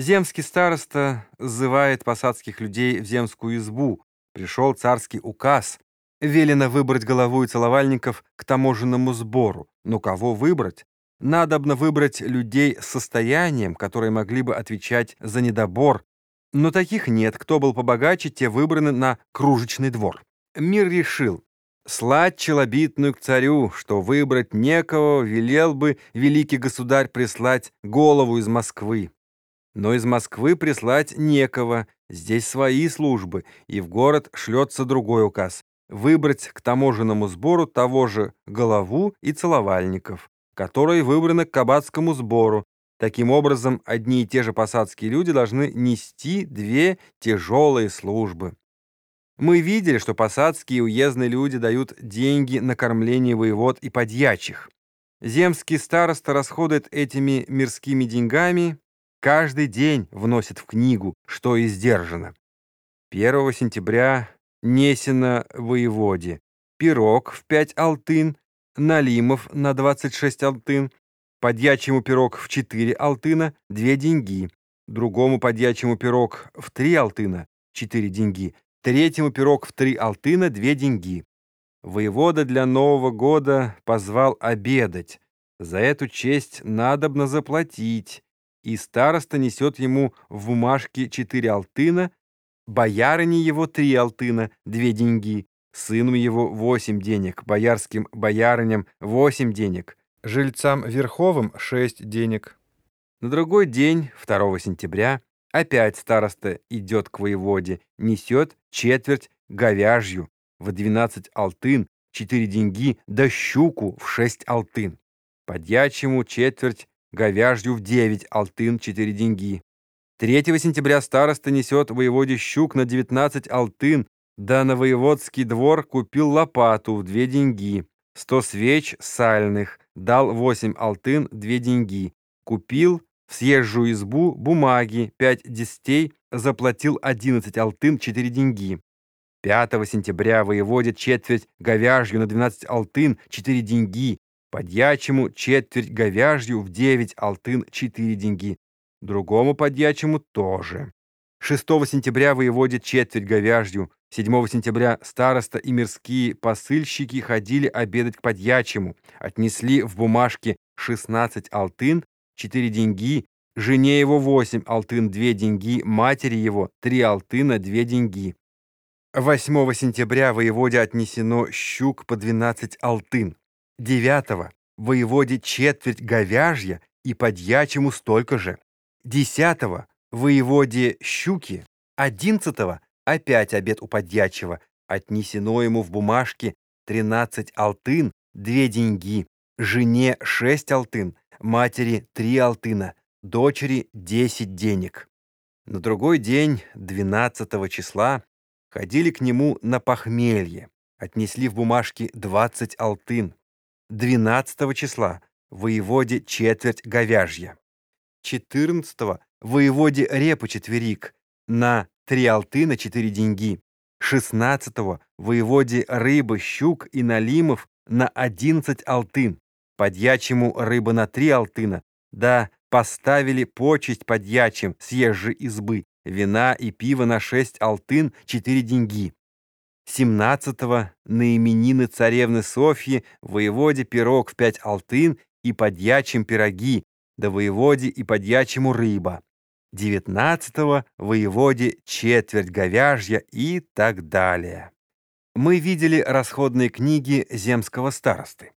Земский староста зывает посадских людей в земскую избу. Пришел царский указ. Велено выбрать голову и целовальников к таможенному сбору. Но кого выбрать? Надобно выбрать людей с состоянием, которые могли бы отвечать за недобор. Но таких нет. Кто был побогаче, те выбраны на кружечный двор. Мир решил. Слать челобитную к царю, что выбрать некого велел бы великий государь прислать голову из Москвы. Но из Москвы прислать некого, здесь свои службы, и в город шлется другой указ — выбрать к таможенному сбору того же голову и целовальников, которые выбраны к кабацкому сбору. Таким образом, одни и те же посадские люди должны нести две тяжелые службы. Мы видели, что посадские и уездные люди дают деньги на кормление воевод и подьячих. Земский староста расходует этими мирскими деньгами каждый день вносит в книгу, что издержано. 1 сентября Несено воеводе, пирог в 5 алтын, Налимов на 26 алтын, подьячему пирог в 4 алтына, 2 деньги, другому подьячему пирог в 3 алтына, 4 деньги, третьему пирог в 3 алтына, 2 деньги. Воевода для Нового года позвал обедать. За эту честь надобно заплатить и староста несет ему в бумажке четыре алтына, боярине его три алтына, две деньги, сыну его восемь денег, боярским боярыням восемь денег, жильцам верховым шесть денег. На другой день, 2 сентября, опять староста идет к воеводе, несет четверть говяжью в 12 алтын, четыре деньги, да щуку в шесть алтын. Подьячему четверть говяжью в 9 алтын 4 деньги. 3 сентября староста несет воеводе щук на 19 алтын, да на воеводский двор купил лопату в 2 деньги, 100 свеч сальных, дал 8 алтын 2 деньги, купил в съезжую избу бумаги 5 десятей, заплатил 11 алтын 4 деньги. 5 сентября воеводе четверть говяжью на 12 алтын 4 деньги, подьячему четверть говяжью в 9 алтын 4 деньги, другому подьячему тоже. 6 сентября воеводит четверть говяжью, 7 сентября староста и мирские посыльщики ходили обедать к подьячему, отнесли в бумажке 16 алтын, 4 деньги, жене его 8 алтын, 2 деньги, матери его 3 алтына, 2 деньги. 8 сентября воеводе отнесено щук по 12 алтын. Девятого воеводе четверть говяжья и подьячему столько же. Десятого воеводе щуки. Одиннадцатого опять обед у подьячего. Отнесено ему в бумажке тринадцать алтын, две деньги. Жене шесть алтын, матери три алтына, дочери десять денег. На другой день, 12 числа, ходили к нему на похмелье. Отнесли в бумажке 20 алтын. 12 числа воеводе четверть говяжья. 14 воеводе репа четверик на 3 алты на 4 деньги. 16 воеводе рыба, щук и налимов на 11 алтын. Подьячему рыба на 3 алтына. Да поставили почесть подьячим съезжи избы. Вина и пиво на 6 алтын 4 деньги. 17-го на именины царевны Софьи воеводе пирог в пять алтын и подьячим пироги, да воеводе и подьячему рыба. 19-го воеводе четверть говяжья и так далее. Мы видели расходные книги земского старосты.